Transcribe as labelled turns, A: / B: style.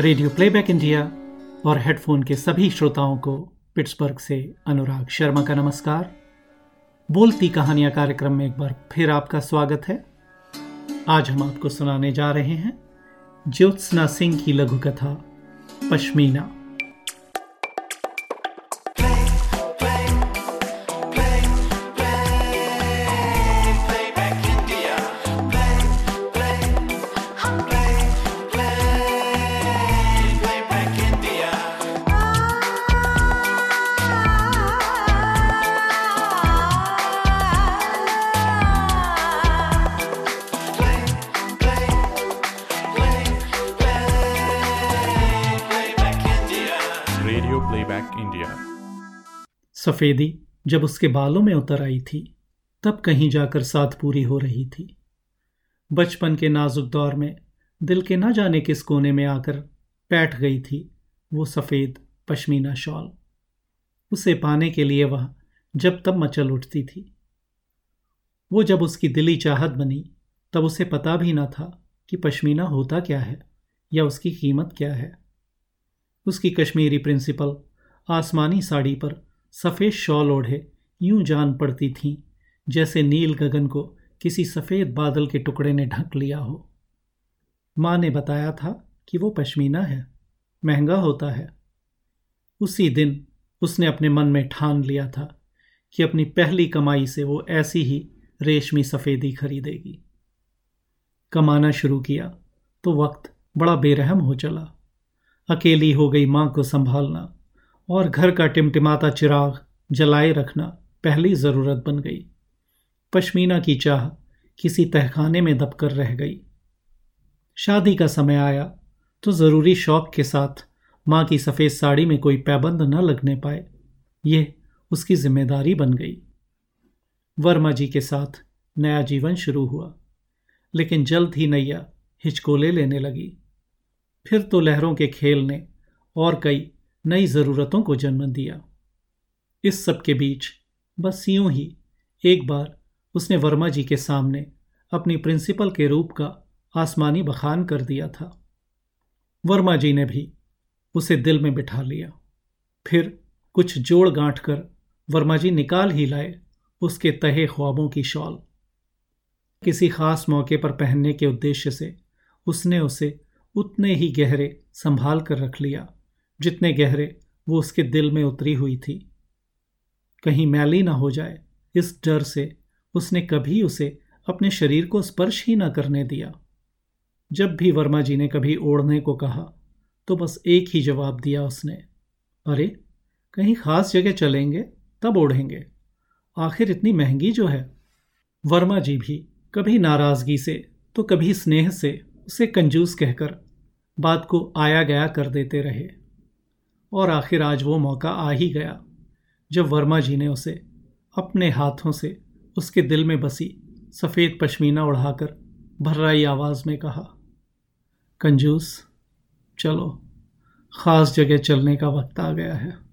A: Radio playback India और headphone के सभी श्रोताओं को पिट्सबर्ग से अनुराग शर्मा का नमस्कार। बोलती कहानियाँ कार्यक्रम में एक बार फिर आपका स्वागत है। आज हम आपको सुनाने जा रहे हैं ज्योत्सना सिंह की लघु कथा पश्मीना।
B: प्लेबैक इंडिया
A: सफेदी जब उसके बालों में उतर आई थी, तब कहीं जाकर साथ पूरी हो रही थी। बचपन के नाजुक दौर में दिल के ना जाने किस कोने में आकर बैठ गई थी वो सफ़ेद पश्मीना शॉल। उसे पाने के लिए वह जब तब मचल उठती थी। वो जब उसकी दिली चाहत बनी, तब उसे पता भी ना था कि पश्मीना होता क्या है या उसकी कीमत क्या है। उसकी कश्मीरी प्रिंसिपल, आसमानी साड़ी पर सफ़ेद शॉल ओढ़े, यूँ जान पड़ती थीं, जैसे नील गगन को किसी सफ़ेद बादल के टुकड़े ने ढक लिया हो। माँ ने बताया था कि वो पश्मीना है, महँगा होता है। उसी दिन उसने अपने मन में ठान लिया था कि अपनी पहली कमाई से वो ऐसी ही रेशमी सफ़ेदी खरीदेगी। कमाना शुरू किया तो वक्त बड़ा बेरहम हो चला। अकेली हो गई माँ को संभालना और घर का टिमटिमाता चिराग जलाए रखना पहली ज़रूरत बन गई। पश्मीना की चाह किसी तहखाने में दबकर रह गई। शादी का समय आया तो ज़रूरी शौक के साथ माँ की सफ़ेद साड़ी में कोई पैबंद न लगने पाए। ये उसकी ज़िम्मेदारी बन गई। वर्मा जी के साथ नया जीवन शुरू हुआ, लेकिन जल्द ही नैया हिचकोले लेने लगी। फिर तो लहरों के खेल ने और कई नई ज़रूरतों को जन्म दिया। इस सब के बीच बस यूँ ही एक बार उसने वर्मा जी के सामने अपनी प्रिंसिपल के रूप का आसमानी बखान कर दिया था। वर्मा जी ने भी उसे दिल में बिठा लिया। फिर कुछ जोड़ गांठ कर वर्मा जी निकाल ही लाए उसके तहे ख्वाबों की शॉल। किसी खास मौके पर पहनने के उद्देश्य से उसने उसे उतने ही गहरे संभाल कर रख लिया, जितने गहरे वो उसके दिल में उतरी हुई थी। कहीं मैली ना हो जाए, इस डर से उसने कभी उसे अपने शरीर को स्पर्श ही ना करने दिया। जब भी वर्मा जी ने कभी ओढ़ने को कहा तो बस एक ही जवाब दिया उसने, अरे, कहीं खास जगह चलेंगे, तब ओढ़ेंगे। आखिर इतनी महँगी जो है? वर्मा जी भी कभी नाराज़गी से तो कभी स्नेह से उसे कंजूस कहकर बात को आया गया कर देते रहे। और आखिर आज वो मौका आ ही गया, जब वर्मा जी ने उसे अपने हाथों से उसके दिल में बसी सफ़ेद पश्मीना उड़ाकर भर्राई आवाज़ में कहा, कंजूस, चलो, ख़ास जगह चलने का वक्त आ गया है।